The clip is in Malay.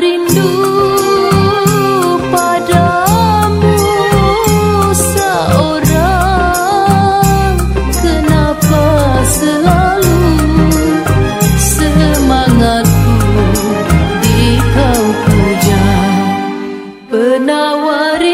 rindu seorang. Kenapa selalu semangatku di kau penawar